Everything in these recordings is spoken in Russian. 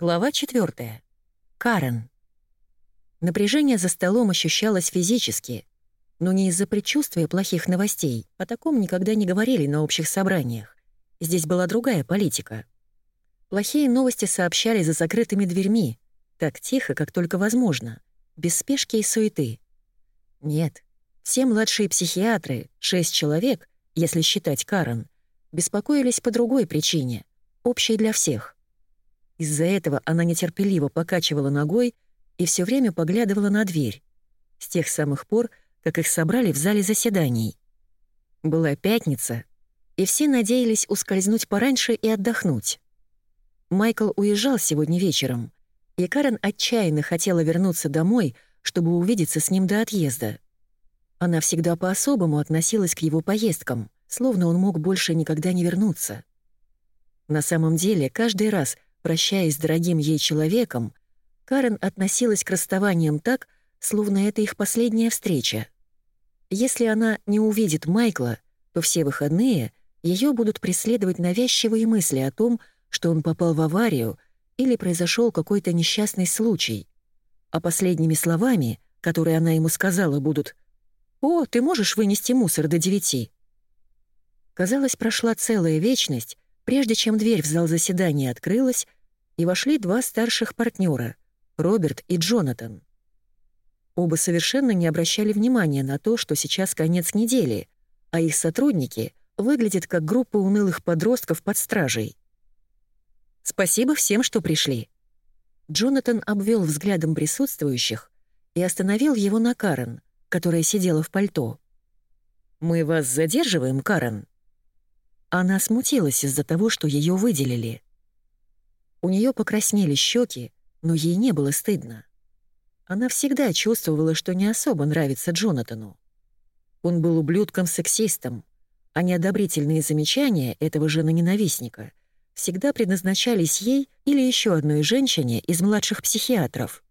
Глава 4. Карен. Напряжение за столом ощущалось физически, но не из-за предчувствия плохих новостей, о таком никогда не говорили на общих собраниях. Здесь была другая политика. Плохие новости сообщали за закрытыми дверьми, так тихо, как только возможно, без спешки и суеты. Нет, все младшие психиатры, шесть человек, если считать Карен, беспокоились по другой причине, общей для всех. Из-за этого она нетерпеливо покачивала ногой и все время поглядывала на дверь. С тех самых пор, как их собрали в зале заседаний. Была пятница, и все надеялись ускользнуть пораньше и отдохнуть. Майкл уезжал сегодня вечером, и Карен отчаянно хотела вернуться домой, чтобы увидеться с ним до отъезда. Она всегда по-особому относилась к его поездкам, словно он мог больше никогда не вернуться. На самом деле, каждый раз — Прощаясь с дорогим ей человеком, Карен относилась к расставаниям так, словно это их последняя встреча. Если она не увидит Майкла, то все выходные ее будут преследовать навязчивые мысли о том, что он попал в аварию или произошел какой-то несчастный случай. А последними словами, которые она ему сказала, будут «О, ты можешь вынести мусор до девяти?» Казалось, прошла целая вечность, прежде чем дверь в зал заседания открылась, и вошли два старших партнера Роберт и Джонатан. Оба совершенно не обращали внимания на то, что сейчас конец недели, а их сотрудники выглядят как группа унылых подростков под стражей. «Спасибо всем, что пришли». Джонатан обвел взглядом присутствующих и остановил его на Карен, которая сидела в пальто. «Мы вас задерживаем, Карен?» Она смутилась из-за того, что ее выделили. У нее покраснели щеки, но ей не было стыдно. Она всегда чувствовала, что не особо нравится Джонатану. Он был ублюдком-сексистом, а неодобрительные замечания этого жена-ненавистника всегда предназначались ей или еще одной женщине из младших психиатров.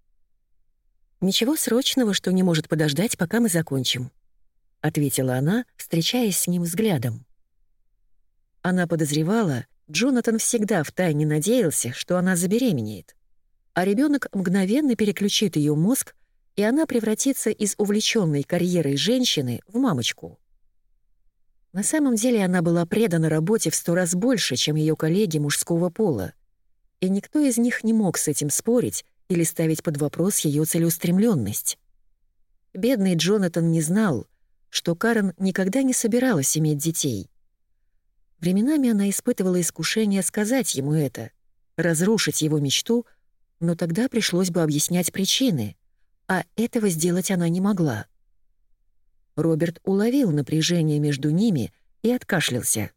«Ничего срочного, что не может подождать, пока мы закончим», — ответила она, встречаясь с ним взглядом. Она подозревала, Джонатан всегда втайне надеялся, что она забеременеет. А ребенок мгновенно переключит ее мозг, и она превратится из увлеченной карьерой женщины в мамочку. На самом деле она была предана работе в сто раз больше, чем ее коллеги мужского пола. И никто из них не мог с этим спорить или ставить под вопрос ее целеустремленность. Бедный Джонатан не знал, что Карен никогда не собиралась иметь детей — Временами она испытывала искушение сказать ему это, разрушить его мечту, но тогда пришлось бы объяснять причины, а этого сделать она не могла. Роберт уловил напряжение между ними и откашлялся.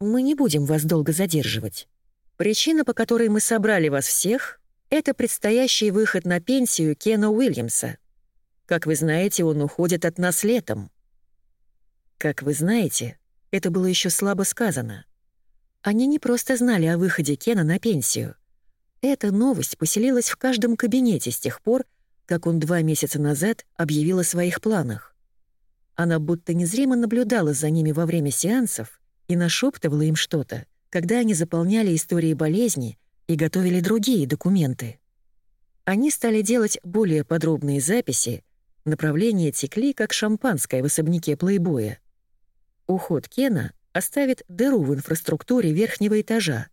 «Мы не будем вас долго задерживать. Причина, по которой мы собрали вас всех, это предстоящий выход на пенсию Кена Уильямса. Как вы знаете, он уходит от нас летом. Как вы знаете, это было еще слабо сказано. Они не просто знали о выходе Кена на пенсию. Эта новость поселилась в каждом кабинете с тех пор, как он два месяца назад объявил о своих планах. Она будто незримо наблюдала за ними во время сеансов и нашептывала им что-то, когда они заполняли истории болезни и готовили другие документы. Они стали делать более подробные записи, направления текли, как шампанское в особняке плейбоя. Уход Кена оставит дыру в инфраструктуре верхнего этажа,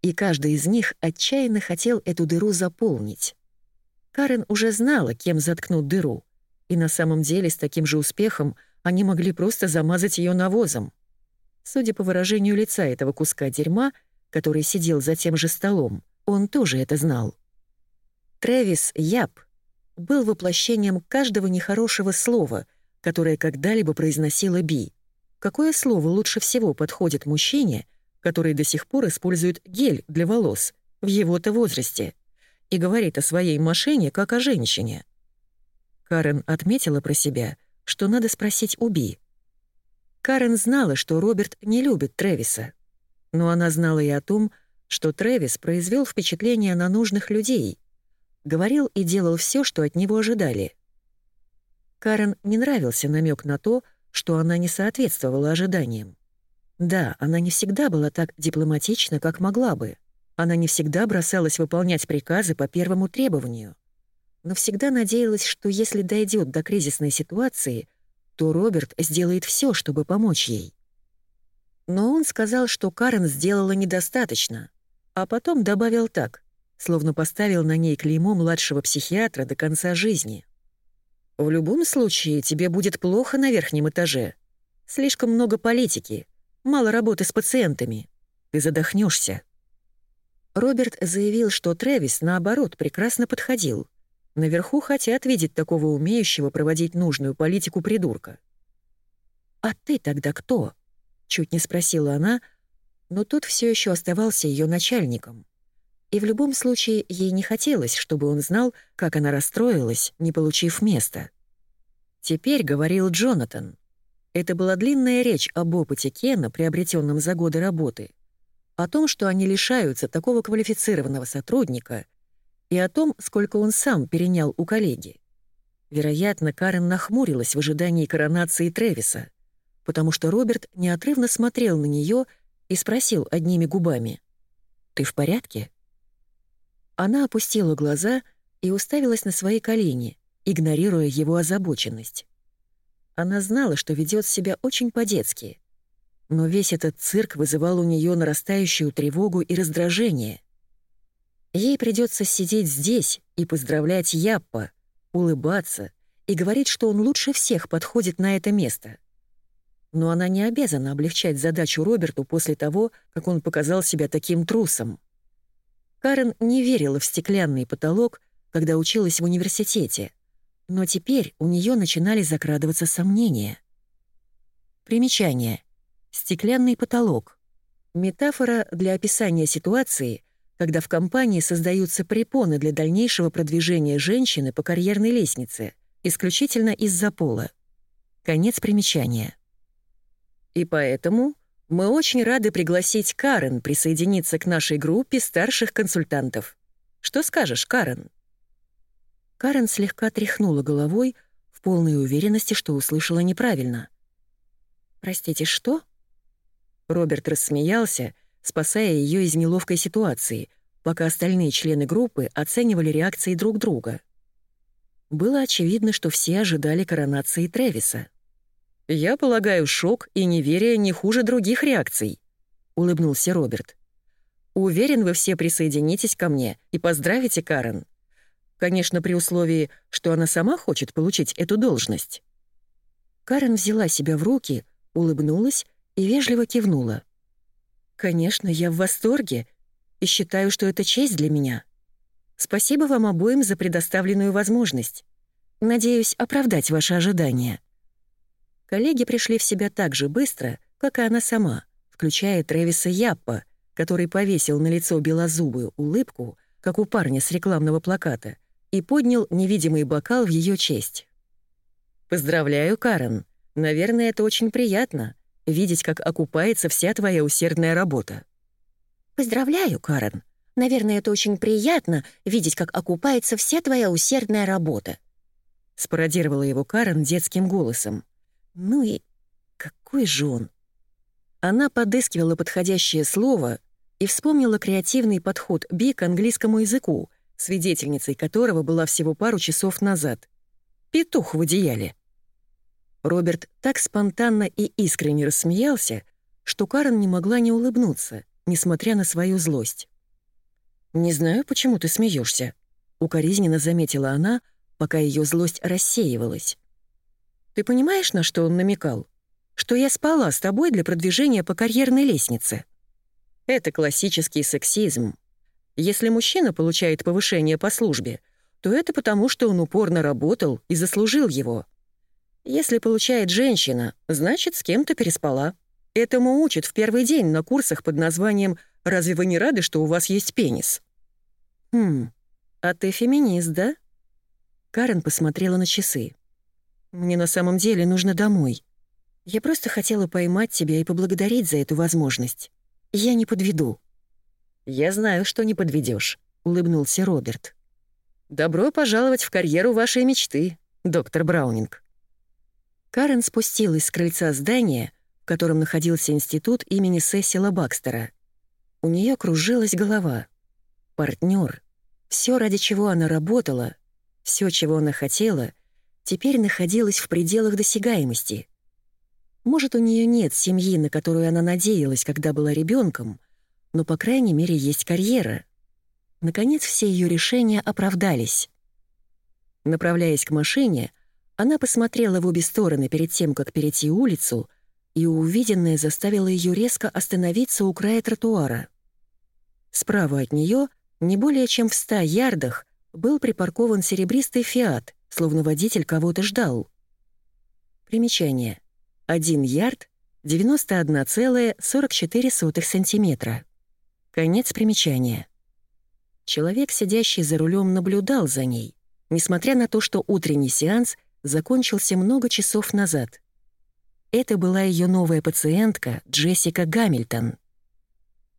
и каждый из них отчаянно хотел эту дыру заполнить. Карен уже знала, кем заткнут дыру, и на самом деле с таким же успехом они могли просто замазать ее навозом. Судя по выражению лица этого куска дерьма, который сидел за тем же столом, он тоже это знал. Трэвис Яп был воплощением каждого нехорошего слова, которое когда-либо произносила Би. Какое слово лучше всего подходит мужчине, который до сих пор использует гель для волос в его-то возрасте и говорит о своей машине как о женщине? Карен отметила про себя, что надо спросить у Би. Карен знала, что Роберт не любит Трэвиса, но она знала и о том, что Трэвис произвел впечатление на нужных людей, говорил и делал все, что от него ожидали. Карен не нравился намек на то, что она не соответствовала ожиданиям. Да, она не всегда была так дипломатична, как могла бы. Она не всегда бросалась выполнять приказы по первому требованию, но всегда надеялась, что если дойдет до кризисной ситуации, то Роберт сделает все, чтобы помочь ей. Но он сказал, что Карен сделала недостаточно, а потом добавил так, словно поставил на ней клеймо младшего психиатра до конца жизни. «В любом случае тебе будет плохо на верхнем этаже. Слишком много политики, мало работы с пациентами. Ты задохнешься. Роберт заявил, что Трэвис, наоборот, прекрасно подходил. Наверху хотят видеть такого умеющего проводить нужную политику придурка. «А ты тогда кто?» — чуть не спросила она, но тот все еще оставался ее начальником. И в любом случае ей не хотелось, чтобы он знал, как она расстроилась, не получив места. Теперь говорил Джонатан. Это была длинная речь об опыте Кена, приобретенном за годы работы — о том, что они лишаются такого квалифицированного сотрудника, и о том, сколько он сам перенял у коллеги. Вероятно, Карен нахмурилась в ожидании коронации Тревиса, потому что Роберт неотрывно смотрел на нее и спросил одними губами «Ты в порядке?». Она опустила глаза и уставилась на свои колени, игнорируя его озабоченность. Она знала, что ведет себя очень по-детски, но весь этот цирк вызывал у нее нарастающую тревогу и раздражение. Ей придется сидеть здесь и поздравлять Яппа, улыбаться и говорить, что он лучше всех подходит на это место. Но она не обязана облегчать задачу Роберту после того, как он показал себя таким трусом. Карен не верила в стеклянный потолок, когда училась в университете, но теперь у нее начинали закрадываться сомнения. Примечание — Стеклянный потолок. Метафора для описания ситуации, когда в компании создаются препоны для дальнейшего продвижения женщины по карьерной лестнице, исключительно из-за пола. Конец примечания. И поэтому мы очень рады пригласить Карен присоединиться к нашей группе старших консультантов. Что скажешь, Карен? Карен слегка тряхнула головой в полной уверенности, что услышала неправильно. «Простите, что?» Роберт рассмеялся, спасая ее из неловкой ситуации, пока остальные члены группы оценивали реакции друг друга. Было очевидно, что все ожидали коронации Трэвиса. «Я полагаю, шок и неверие не хуже других реакций», — улыбнулся Роберт. «Уверен, вы все присоединитесь ко мне и поздравите Карен. Конечно, при условии, что она сама хочет получить эту должность». Карен взяла себя в руки, улыбнулась и вежливо кивнула. «Конечно, я в восторге и считаю, что это честь для меня. Спасибо вам обоим за предоставленную возможность. Надеюсь оправдать ваши ожидания». Коллеги пришли в себя так же быстро, как и она сама, включая Трэвиса Яппа, который повесил на лицо белозубую улыбку, как у парня с рекламного плаката, и поднял невидимый бокал в ее честь. «Поздравляю, Карен. Наверное, это очень приятно видеть, как окупается вся твоя усердная работа». «Поздравляю, Карен. Наверное, это очень приятно видеть, как окупается вся твоя усердная работа», — спародировала его Карен детским голосом. «Ну и какой же он?» Она подыскивала подходящее слово и вспомнила креативный подход Би к английскому языку, свидетельницей которого была всего пару часов назад. «Петух в одеяле». Роберт так спонтанно и искренне рассмеялся, что Карен не могла не улыбнуться, несмотря на свою злость. «Не знаю, почему ты смеешься, укоризненно заметила она, пока ее злость рассеивалась. «Ты понимаешь, на что он намекал? Что я спала с тобой для продвижения по карьерной лестнице. Это классический сексизм. Если мужчина получает повышение по службе, то это потому, что он упорно работал и заслужил его. Если получает женщина, значит, с кем-то переспала. Этому учат в первый день на курсах под названием «Разве вы не рады, что у вас есть пенис?» «Хм, а ты феминист, да?» Карен посмотрела на часы. «Мне на самом деле нужно домой. Я просто хотела поймать тебя и поблагодарить за эту возможность. Я не подведу». «Я знаю, что не подведешь, улыбнулся Роберт. «Добро пожаловать в карьеру вашей мечты, доктор Браунинг». Карен спустилась с крыльца здания, в котором находился институт имени Сесила Бакстера. У нее кружилась голова — партнер, все, ради чего она работала, все, чего она хотела, теперь находилось в пределах досягаемости. Может, у нее нет семьи, на которую она надеялась, когда была ребенком, но, по крайней мере, есть карьера. Наконец, все ее решения оправдались. Направляясь к машине, она посмотрела в обе стороны перед тем, как перейти улицу, и увиденное заставило ее резко остановиться у края тротуара. Справа от нее, не более чем в ста ярдах, был припаркован серебристый «Фиат», словно водитель кого-то ждал. Примечание. Один ярд — 91,44 сантиметра. Конец примечания. Человек, сидящий за рулем, наблюдал за ней, несмотря на то, что утренний сеанс закончился много часов назад. Это была ее новая пациентка Джессика Гамильтон.